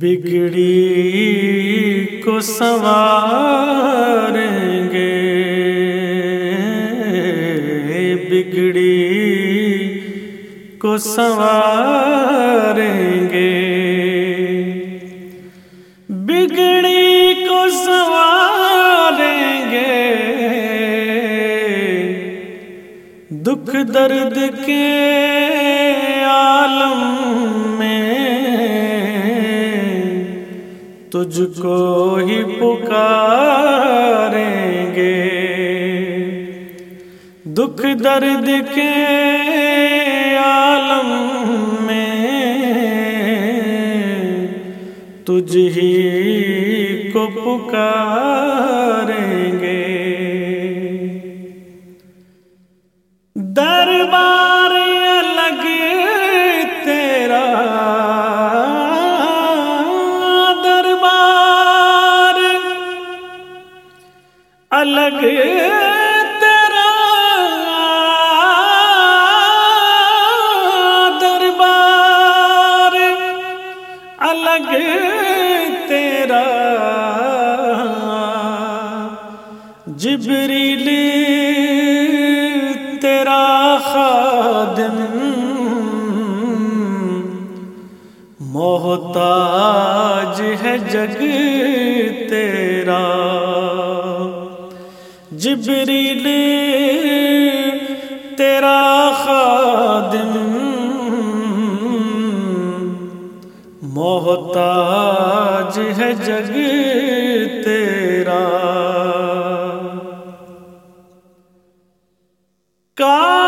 بگڑی کو سواریں گے۔ بگڑی کو سواریں گے۔ بگڑی کو سواریں گے۔ دکھ درد کے عالم تجھ کو ہی پکاریں گے۔ دکھ درد کے عالم میں تجھ ہی کو پکاریں گے۔ تیرا دربار الگ تیرا جبریل تیرا خادم محتاج ہے جگ تیرا جبریل تیرا خادم محتاج ہے جگ تیرا۔ کا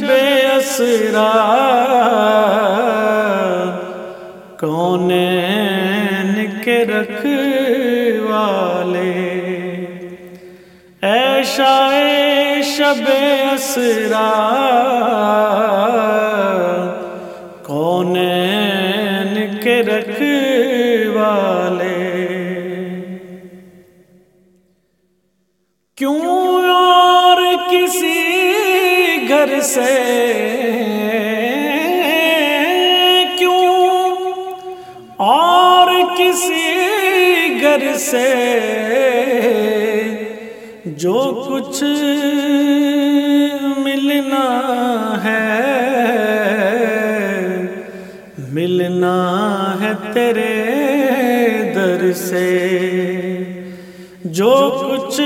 شب اسرا۔ کون کے رکھ والے ایشا شب اسرا۔ کون کے رکھ والے کیوں اور کسی گھر سے کیوں؟ اور کسی گھر سے جو کچھ ملنا ہے ملنا ہے تیرے در سے۔ جو کچھ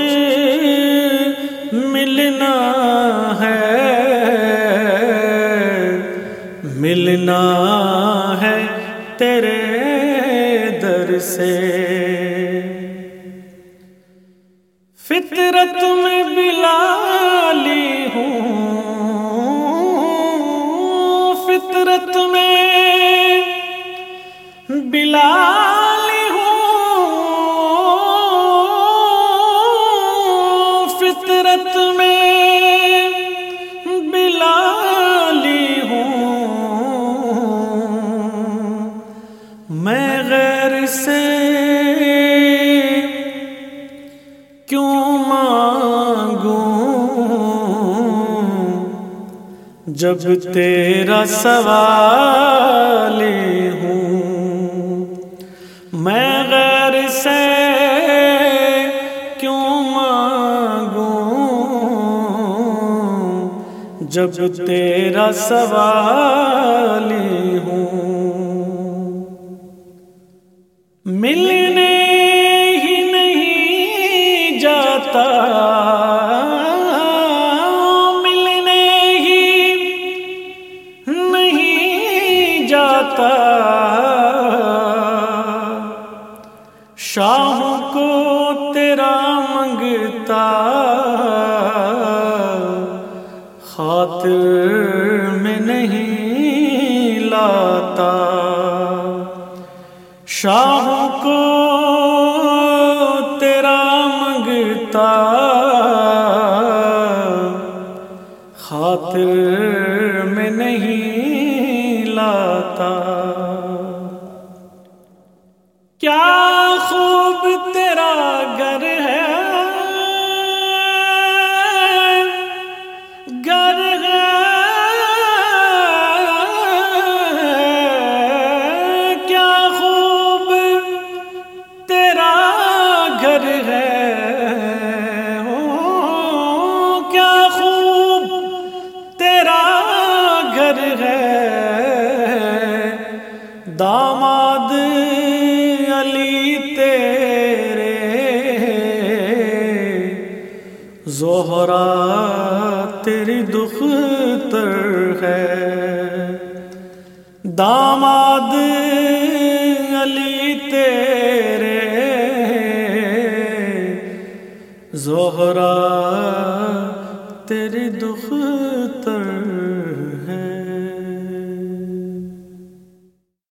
ملنا ہے ملنا ہے تیرے در سے۔ میں غیر سے کیوں مانگوں؟ جب تیرا سوال ہوں، میں غیر سے کیوں مانگوں؟ جب تیرا سوال ہوں جاتا ملنے ہی نہیں جاتا۔ شاہ کو تیرا منگتا خاطر میں نہیں لاتا۔ شاہ کو خاطر میں نہیں لاتا۔ زہرا تیری دختر ہے۔ داماد علی تیرے زہرا تیری دکھ